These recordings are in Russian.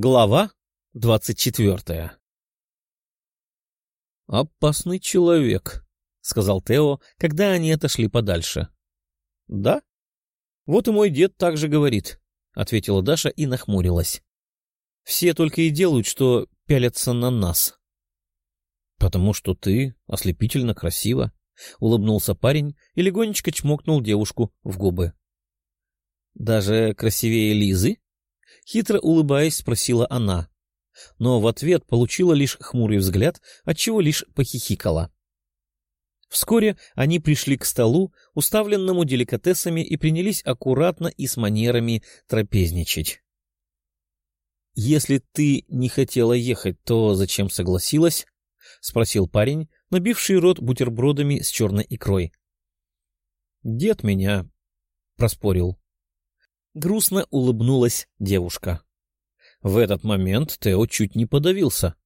Глава двадцать четвертая «Опасный человек», — сказал Тео, когда они отошли подальше. «Да? Вот и мой дед так же говорит», — ответила Даша и нахмурилась. «Все только и делают, что пялятся на нас». «Потому что ты ослепительно красива», — улыбнулся парень и легонечко чмокнул девушку в губы. «Даже красивее Лизы?» Хитро улыбаясь, спросила она. Но в ответ получила лишь хмурый взгляд, отчего лишь похихикала. Вскоре они пришли к столу, уставленному деликатесами, и принялись аккуратно и с манерами трапезничать. — Если ты не хотела ехать, то зачем согласилась? — спросил парень, набивший рот бутербродами с черной икрой. — Дед меня проспорил. Грустно улыбнулась девушка. В этот момент Тео чуть не подавился,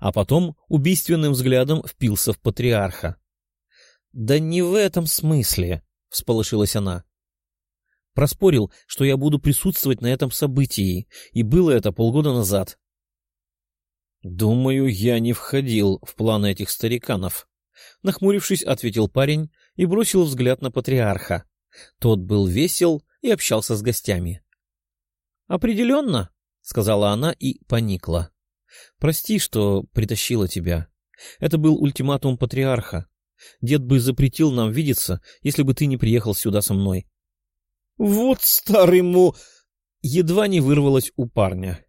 а потом убийственным взглядом впился в патриарха. — Да не в этом смысле, — всполошилась она. Проспорил, что я буду присутствовать на этом событии, и было это полгода назад. — Думаю, я не входил в планы этих стариканов. Нахмурившись, ответил парень и бросил взгляд на патриарха. Тот был весел и общался с гостями. — Определенно, — сказала она и поникла. — Прости, что притащила тебя. Это был ультиматум патриарха. Дед бы запретил нам видеться, если бы ты не приехал сюда со мной. — Вот старый му... Едва не вырвалось у парня.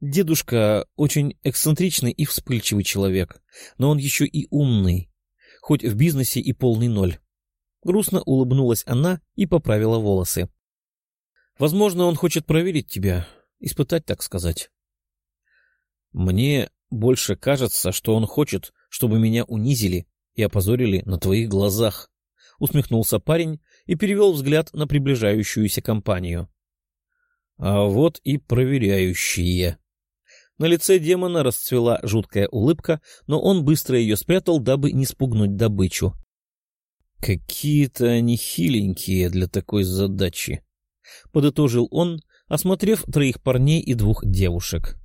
Дедушка очень эксцентричный и вспыльчивый человек, но он еще и умный, хоть в бизнесе и полный ноль. Грустно улыбнулась она и поправила волосы. Возможно, он хочет проверить тебя, испытать, так сказать. Мне больше кажется, что он хочет, чтобы меня унизили и опозорили на твоих глазах, — усмехнулся парень и перевел взгляд на приближающуюся компанию. — А вот и проверяющие. На лице демона расцвела жуткая улыбка, но он быстро ее спрятал, дабы не спугнуть добычу. «Какие-то они хиленькие для такой задачи», — подытожил он, осмотрев троих парней и двух девушек.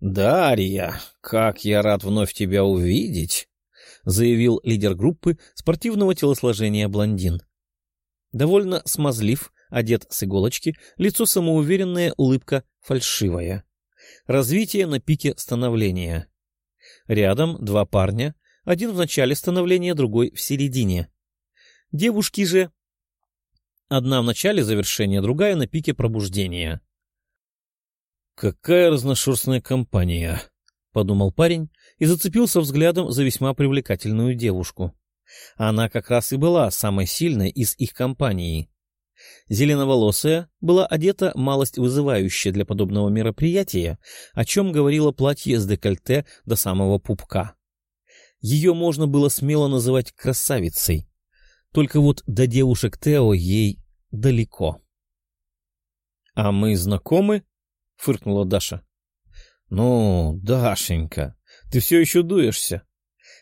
«Дарья, как я рад вновь тебя увидеть!» — заявил лидер группы спортивного телосложения блондин. Довольно смазлив, одет с иголочки, лицо самоуверенное, улыбка фальшивая. Развитие на пике становления. Рядом два парня, один в начале становления, другой в середине. Девушки же... Одна в начале завершения, другая на пике пробуждения. «Какая разношерстная компания!» — подумал парень и зацепился взглядом за весьма привлекательную девушку. Она как раз и была самой сильной из их компании. Зеленоволосая была одета малость вызывающая для подобного мероприятия, о чем говорило платье с декольте до самого пупка. Ее можно было смело называть красавицей. Только вот до девушек Тео ей далеко. — А мы знакомы? — фыркнула Даша. — Ну, Дашенька, ты все еще дуешься.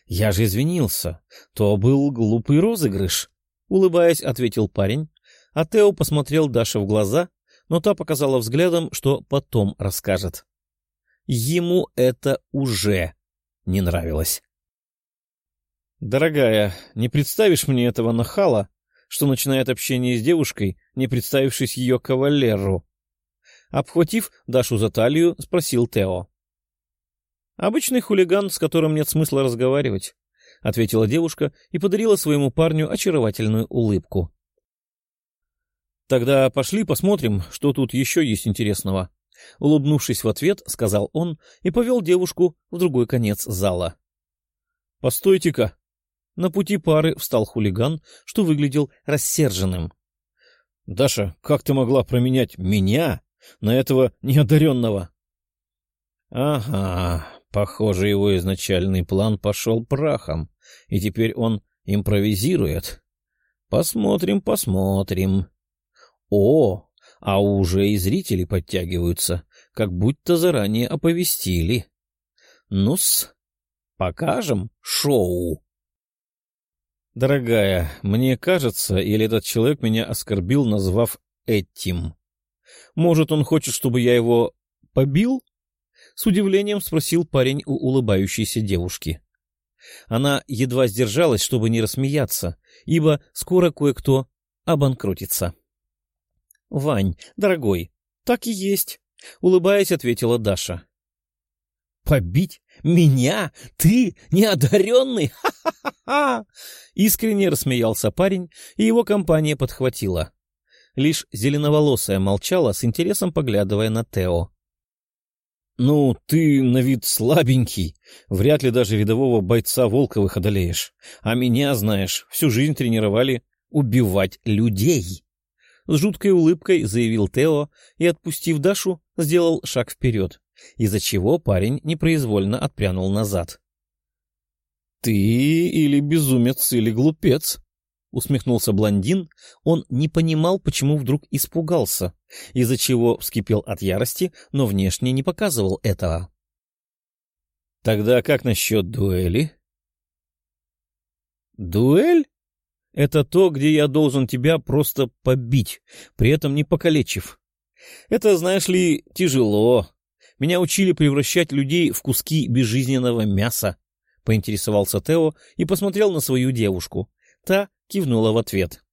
Я же извинился. То был глупый розыгрыш. Улыбаясь, ответил парень, а Тео посмотрел Даше в глаза, но та показала взглядом, что потом расскажет. Ему это уже не нравилось. «Дорогая, не представишь мне этого нахала, что начинает общение с девушкой, не представившись ее кавалеру?» Обхватив Дашу за талию, спросил Тео. «Обычный хулиган, с которым нет смысла разговаривать», — ответила девушка и подарила своему парню очаровательную улыбку. «Тогда пошли посмотрим, что тут еще есть интересного». Улыбнувшись в ответ, сказал он и повел девушку в другой конец зала. «Постойте-ка!» На пути пары встал хулиган, что выглядел рассерженным. — Даша, как ты могла променять меня на этого неодаренного? — Ага, похоже, его изначальный план пошел прахом, и теперь он импровизирует. Посмотрим, посмотрим. О, а уже и зрители подтягиваются, как будто заранее оповестили. Ну-с, покажем шоу. «Дорогая, мне кажется, или этот человек меня оскорбил, назвав этим. Может, он хочет, чтобы я его побил? С удивлением спросил парень у улыбающейся девушки. Она едва сдержалась, чтобы не рассмеяться, ибо скоро кое-кто обанкротится. — Вань, дорогой, так и есть, — улыбаясь, ответила Даша. — Побить? Меня? Ты? Неодаренный? Ха-ха-ха! Искренне рассмеялся парень, и его компания подхватила. Лишь зеленоволосая молчала, с интересом поглядывая на Тео. «Ну, ты на вид слабенький. Вряд ли даже рядового бойца Волковых одолеешь. А меня, знаешь, всю жизнь тренировали убивать людей». С жуткой улыбкой заявил Тео и, отпустив Дашу, сделал шаг вперед, из-за чего парень непроизвольно отпрянул назад. «Ты или безумец, или глупец», — усмехнулся блондин. Он не понимал, почему вдруг испугался, из-за чего вскипел от ярости, но внешне не показывал этого. «Тогда как насчет дуэли?» «Дуэль? Это то, где я должен тебя просто побить, при этом не покалечив. Это, знаешь ли, тяжело. Меня учили превращать людей в куски безжизненного мяса», — поинтересовался Тео и посмотрел на свою девушку. Та кивнула в ответ.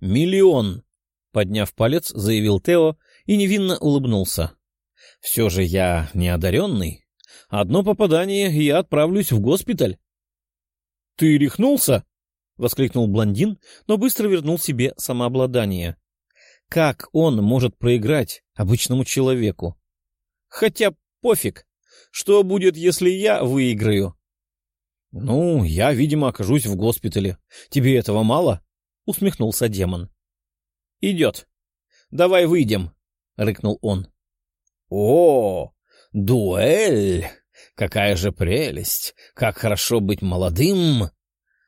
«Миллион!» — подняв палец, заявил Тео и невинно улыбнулся. «Все же я не одаренный. Одно попадание, и я отправлюсь в госпиталь». «Ты рехнулся?» — воскликнул блондин, но быстро вернул себе самообладание. «Как он может проиграть обычному человеку? Хотя пофиг, что будет, если я выиграю?» — Ну, я, видимо, окажусь в госпитале. Тебе этого мало? — усмехнулся демон. — Идет. Давай выйдем, — рыкнул он. — О, дуэль! Какая же прелесть! Как хорошо быть молодым!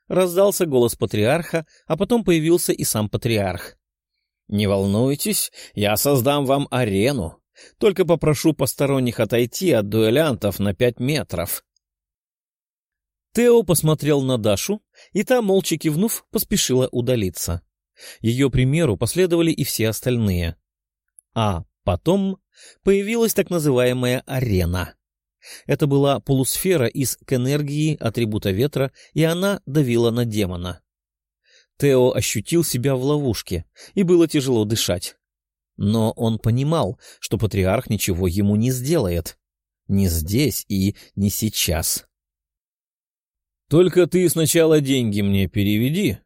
Раздался голос патриарха, а потом появился и сам патриарх. — Не волнуйтесь, я создам вам арену. Только попрошу посторонних отойти от дуэлянтов на пять метров. Тео посмотрел на Дашу, и та, молча кивнув, поспешила удалиться. Ее примеру последовали и все остальные. А потом появилась так называемая арена. Это была полусфера из к энергии атрибута ветра, и она давила на демона. Тео ощутил себя в ловушке, и было тяжело дышать. Но он понимал, что патриарх ничего ему не сделает. Не здесь и не сейчас. Только ты сначала деньги мне переведи,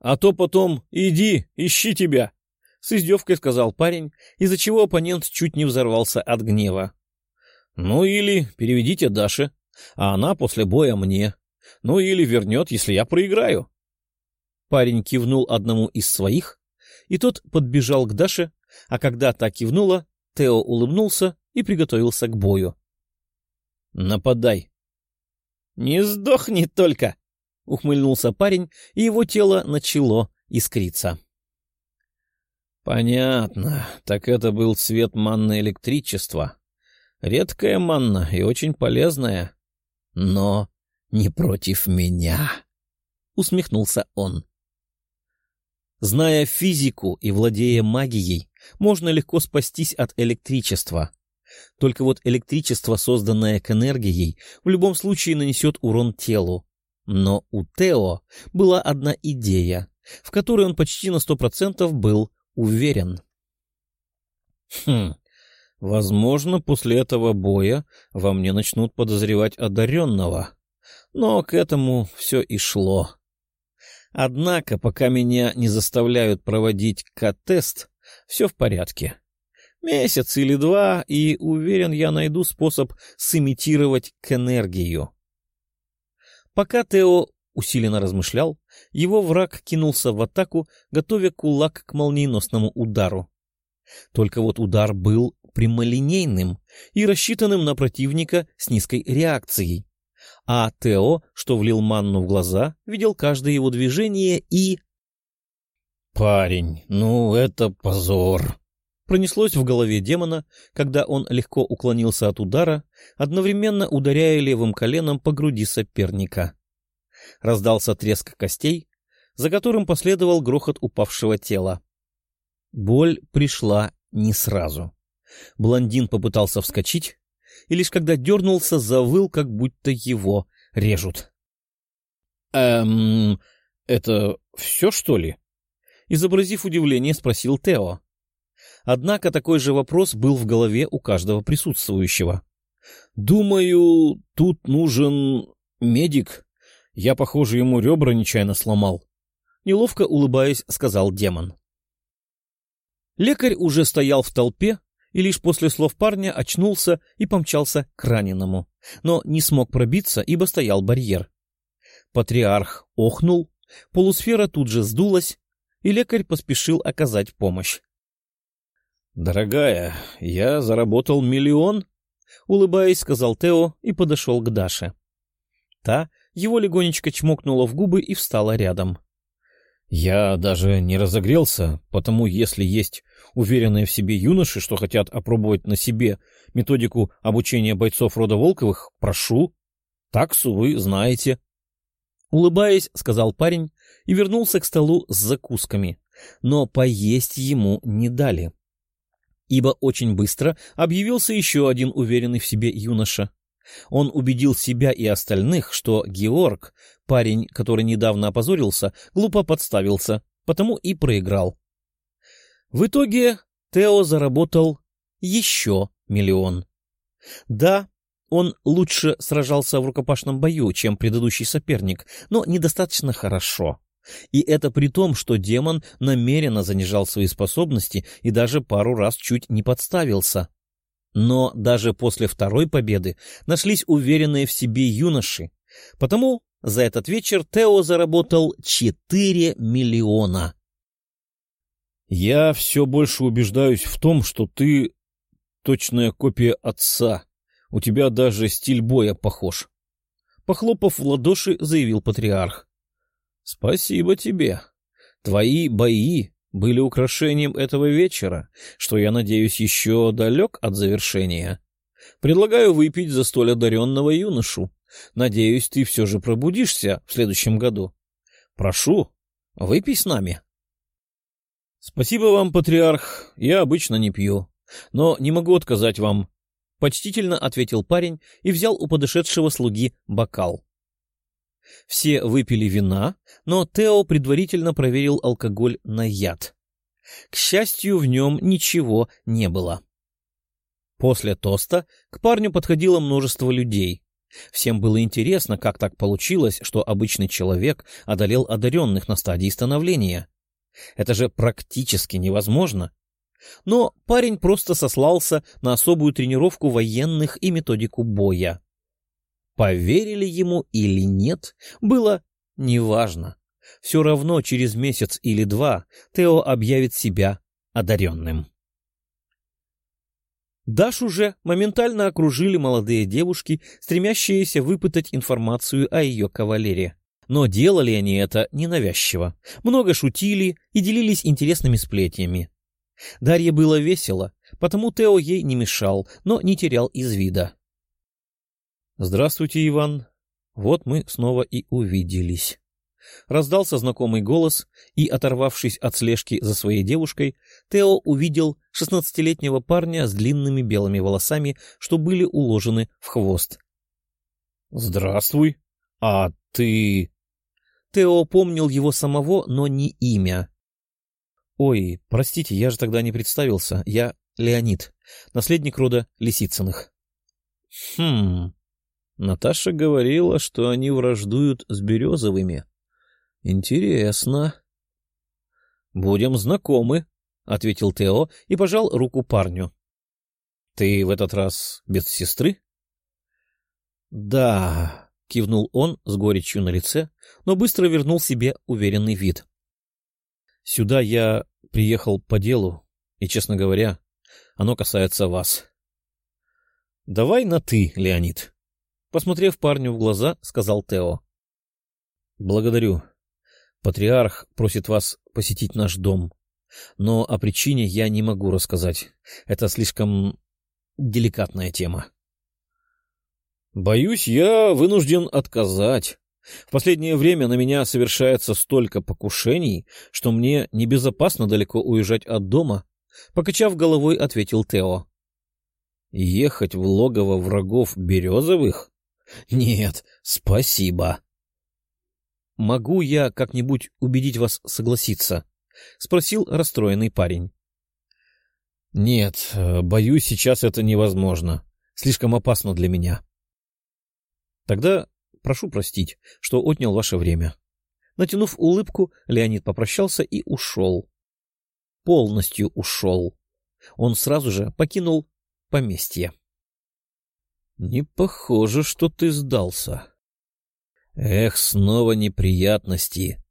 а то потом иди, ищи тебя, — с издевкой сказал парень, из-за чего оппонент чуть не взорвался от гнева. — Ну или переведите Даше, а она после боя мне. Ну или вернет, если я проиграю. Парень кивнул одному из своих, и тот подбежал к Даше, а когда та кивнула, Тео улыбнулся и приготовился к бою. — Нападай, «Не сдохни только!» — ухмыльнулся парень, и его тело начало искриться. «Понятно. Так это был цвет манны электричества. Редкая манна и очень полезная. Но не против меня!» — усмехнулся он. Зная физику и владея магией, можно легко спастись от электричества. Только вот электричество, созданное к энергией, в любом случае нанесет урон телу. Но у Тео была одна идея, в которой он почти на сто процентов был уверен. Хм, возможно, после этого боя во мне начнут подозревать одаренного. Но к этому все и шло. Однако, пока меня не заставляют проводить К-тест, все в порядке. Месяц или два, и, уверен, я найду способ сымитировать к энергию. Пока Тео усиленно размышлял, его враг кинулся в атаку, готовя кулак к молниеносному удару. Только вот удар был прямолинейным и рассчитанным на противника с низкой реакцией. А Тео, что влил манну в глаза, видел каждое его движение и... «Парень, ну это позор!» пронеслось в голове демона, когда он легко уклонился от удара, одновременно ударяя левым коленом по груди соперника. Раздался треск костей, за которым последовал грохот упавшего тела. Боль пришла не сразу. Блондин попытался вскочить, и лишь когда дернулся, завыл, как будто его режут. — Эм, это все, что ли? Изобразив удивление, спросил Тео. Однако такой же вопрос был в голове у каждого присутствующего. «Думаю, тут нужен медик. Я, похоже, ему ребра нечаянно сломал». Неловко улыбаясь, сказал демон. Лекарь уже стоял в толпе и лишь после слов парня очнулся и помчался к раненому, но не смог пробиться, ибо стоял барьер. Патриарх охнул, полусфера тут же сдулась, и лекарь поспешил оказать помощь. «Дорогая, я заработал миллион?» — улыбаясь, сказал Тео и подошел к Даше. Та его легонечко чмокнула в губы и встала рядом. «Я даже не разогрелся, потому если есть уверенные в себе юноши, что хотят опробовать на себе методику обучения бойцов рода Волковых, прошу. Таксу вы знаете». Улыбаясь, сказал парень и вернулся к столу с закусками, но поесть ему не дали ибо очень быстро объявился еще один уверенный в себе юноша. Он убедил себя и остальных, что Георг, парень, который недавно опозорился, глупо подставился, потому и проиграл. В итоге Тео заработал еще миллион. Да, он лучше сражался в рукопашном бою, чем предыдущий соперник, но недостаточно хорошо. И это при том, что демон намеренно занижал свои способности и даже пару раз чуть не подставился. Но даже после второй победы нашлись уверенные в себе юноши. Потому за этот вечер Тео заработал 4 миллиона. «Я все больше убеждаюсь в том, что ты точная копия отца. У тебя даже стиль боя похож». Похлопав в ладоши, заявил патриарх. Спасибо тебе. Твои бои были украшением этого вечера, что, я надеюсь, еще далек от завершения. Предлагаю выпить за столь одаренного юношу. Надеюсь, ты все же пробудишься в следующем году. Прошу, выпей с нами. Спасибо вам, патриарх. Я обычно не пью, но не могу отказать вам. Почтительно ответил парень и взял у подошедшего слуги бокал. Все выпили вина, но Тео предварительно проверил алкоголь на яд. К счастью, в нем ничего не было. После тоста к парню подходило множество людей. Всем было интересно, как так получилось, что обычный человек одолел одаренных на стадии становления. Это же практически невозможно. Но парень просто сослался на особую тренировку военных и методику боя. Поверили ему или нет, было неважно. Все равно через месяц или два Тео объявит себя одаренным. Дашу же моментально окружили молодые девушки, стремящиеся выпытать информацию о ее кавалере. Но делали они это ненавязчиво, много шутили и делились интересными сплетнями. Дарье было весело, потому Тео ей не мешал, но не терял из вида. «Здравствуйте, Иван. Вот мы снова и увиделись». Раздался знакомый голос, и, оторвавшись от слежки за своей девушкой, Тео увидел шестнадцатилетнего парня с длинными белыми волосами, что были уложены в хвост. «Здравствуй. А ты...» Тео помнил его самого, но не имя. «Ой, простите, я же тогда не представился. Я Леонид, наследник рода Лисицыных». «Хм...» Наташа говорила, что они враждуют с Березовыми. Интересно. — Будем знакомы, — ответил Тео и пожал руку парню. — Ты в этот раз без сестры? — Да, — кивнул он с горечью на лице, но быстро вернул себе уверенный вид. — Сюда я приехал по делу, и, честно говоря, оно касается вас. — Давай на «ты», Леонид. Посмотрев парню в глаза, сказал Тео. — Благодарю. Патриарх просит вас посетить наш дом. Но о причине я не могу рассказать. Это слишком деликатная тема. — Боюсь, я вынужден отказать. В последнее время на меня совершается столько покушений, что мне небезопасно далеко уезжать от дома, — покачав головой, ответил Тео. Ехать в логово врагов Березовых? Нет, спасибо. «Могу я как-нибудь убедить вас согласиться?» — спросил расстроенный парень. «Нет, боюсь, сейчас это невозможно. Слишком опасно для меня». «Тогда прошу простить, что отнял ваше время». Натянув улыбку, Леонид попрощался и ушел. Полностью ушел. Он сразу же покинул поместье. «Не похоже, что ты сдался», Эх, снова неприятности.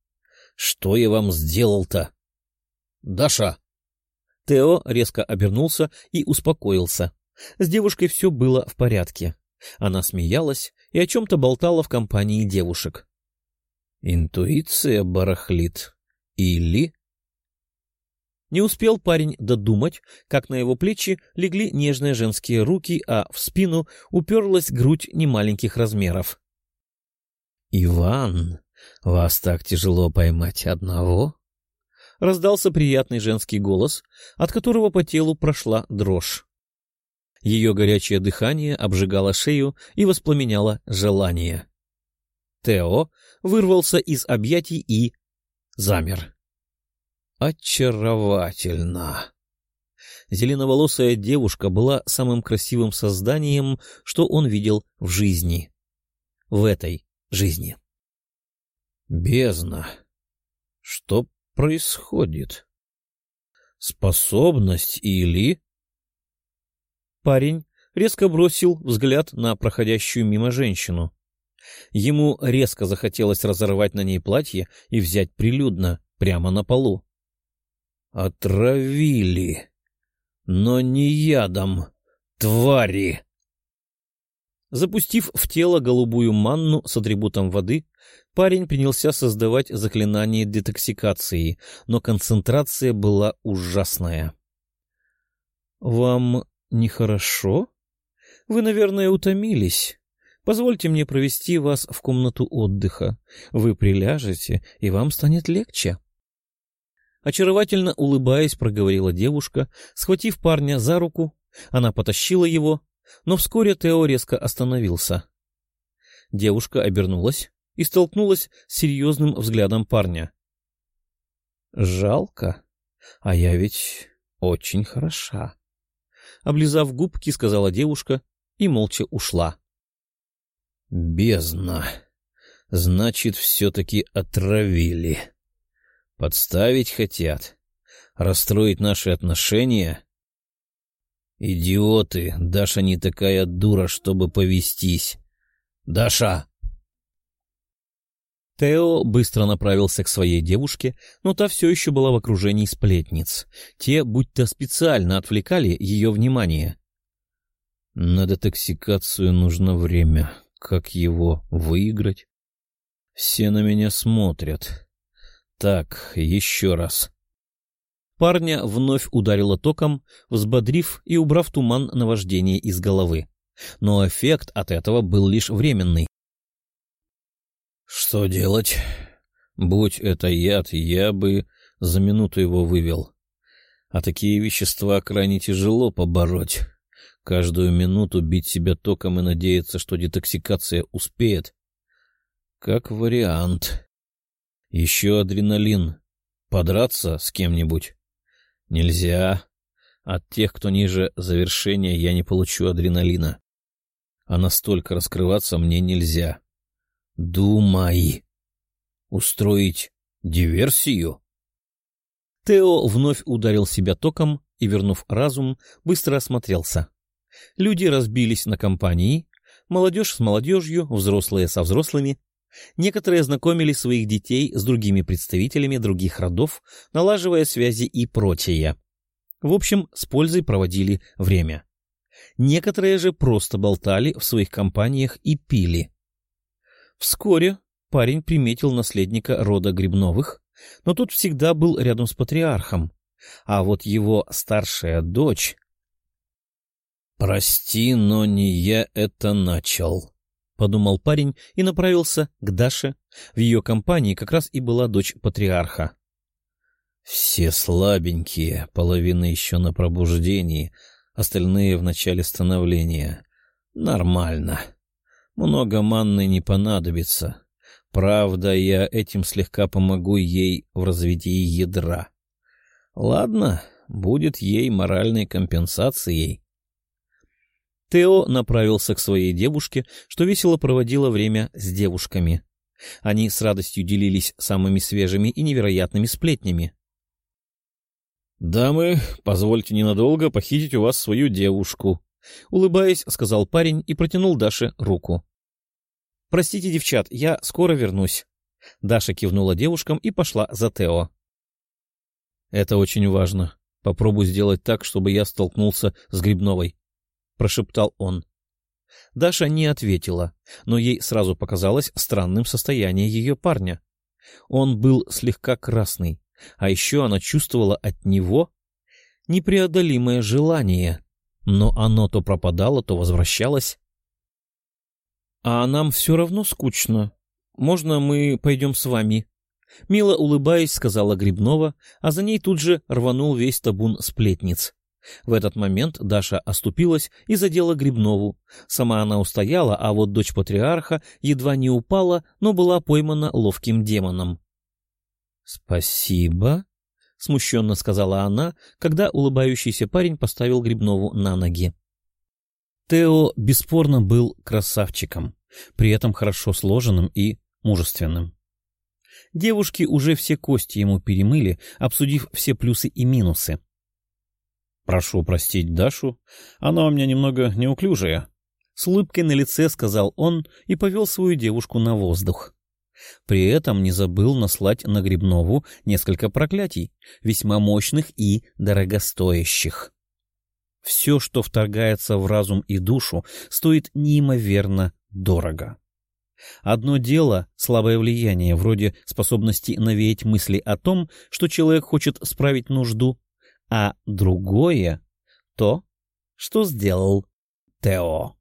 Что я вам сделал-то? Даша! Тео резко обернулся и успокоился. С девушкой все было в порядке. Она смеялась и о чем-то болтала в компании девушек. Интуиция барахлит. Или... Не успел парень додумать, как на его плечи легли нежные женские руки, а в спину уперлась грудь немаленьких размеров. «Иван, вас так тяжело поймать одного?» Раздался приятный женский голос, от которого по телу прошла дрожь. Ее горячее дыхание обжигало шею и воспламеняло желание. Тео вырвался из объятий и замер. «Очаровательно!» Зеленоволосая девушка была самым красивым созданием, что он видел в жизни. В этой жизни. Бездна. Что происходит? Способность или... Парень резко бросил взгляд на проходящую мимо женщину. Ему резко захотелось разорвать на ней платье и взять прилюдно, прямо на полу. Отравили. Но не ядом. Твари! Запустив в тело голубую манну с атрибутом воды, парень принялся создавать заклинание детоксикации, но концентрация была ужасная. — Вам нехорошо? Вы, наверное, утомились. Позвольте мне провести вас в комнату отдыха. Вы приляжете, и вам станет легче. Очаровательно улыбаясь, проговорила девушка, схватив парня за руку, она потащила его, но вскоре Тео резко остановился. Девушка обернулась и столкнулась с серьезным взглядом парня. «Жалко, а я ведь очень хороша», — облизав губки, сказала девушка и молча ушла. «Бездна! Значит, все-таки отравили. Подставить хотят, расстроить наши отношения?» «Идиоты! Даша не такая дура, чтобы повестись! Даша!» Тео быстро направился к своей девушке, но та все еще была в окружении сплетниц. Те будто специально отвлекали ее внимание. «На детоксикацию нужно время. Как его выиграть?» «Все на меня смотрят. Так, еще раз. Парня вновь ударило током, взбодрив и убрав туман наваждения из головы. Но эффект от этого был лишь временный. «Что делать? Будь это яд, я бы за минуту его вывел. А такие вещества крайне тяжело побороть. Каждую минуту бить себя током и надеяться, что детоксикация успеет. Как вариант. Еще адреналин. Подраться с кем-нибудь. Нельзя. От тех, кто ниже завершения, я не получу адреналина. А настолько раскрываться мне нельзя. Думай. Устроить диверсию? Тео вновь ударил себя током и, вернув разум, быстро осмотрелся. Люди разбились на компании, молодежь с молодежью, взрослые со взрослыми, Некоторые знакомили своих детей с другими представителями других родов, налаживая связи и прочее. В общем, с пользой проводили время. Некоторые же просто болтали в своих компаниях и пили. Вскоре парень приметил наследника рода Грибновых, но тот всегда был рядом с патриархом, а вот его старшая дочь... «Прости, но не я это начал», — подумал парень и направился к Даше. В ее компании как раз и была дочь патриарха. «Все слабенькие, половина еще на пробуждении, остальные в начале становления. Нормально. Много манны не понадобится. Правда, я этим слегка помогу ей в развитии ядра. Ладно, будет ей моральной компенсацией. Тео направился к своей девушке, что весело проводила время с девушками. Они с радостью делились самыми свежими и невероятными сплетнями. — Дамы, позвольте ненадолго похитить у вас свою девушку, — улыбаясь, сказал парень и протянул Даше руку. — Простите, девчат, я скоро вернусь. Даша кивнула девушкам и пошла за Тео. — Это очень важно. Попробуй сделать так, чтобы я столкнулся с Грибновой, — прошептал он. Даша не ответила, но ей сразу показалось странным состояние ее парня. Он был слегка красный, а еще она чувствовала от него непреодолимое желание, но оно то пропадало, то возвращалось. — А нам все равно скучно. Можно мы пойдем с вами? Мило улыбаясь, сказала Грибнова, а за ней тут же рванул весь табун сплетниц. В этот момент Даша оступилась и задела Грибнову. Сама она устояла, а вот дочь патриарха едва не упала, но была поймана ловким демоном. «Спасибо», — смущенно сказала она, когда улыбающийся парень поставил Грибнову на ноги. Тео бесспорно был красавчиком, при этом хорошо сложенным и мужественным. Девушки уже все кости ему перемыли, обсудив все плюсы и минусы. «Прошу простить Дашу, она у меня немного неуклюжая», — с улыбкой на лице сказал он и повел свою девушку на воздух. При этом не забыл наслать на Грибнову несколько проклятий, весьма мощных и дорогостоящих. Все, что вторгается в разум и душу, стоит неимоверно дорого. Одно дело — слабое влияние, вроде способности навеять мысли о том, что человек хочет справить нужду, а другое — то, что сделал Тео.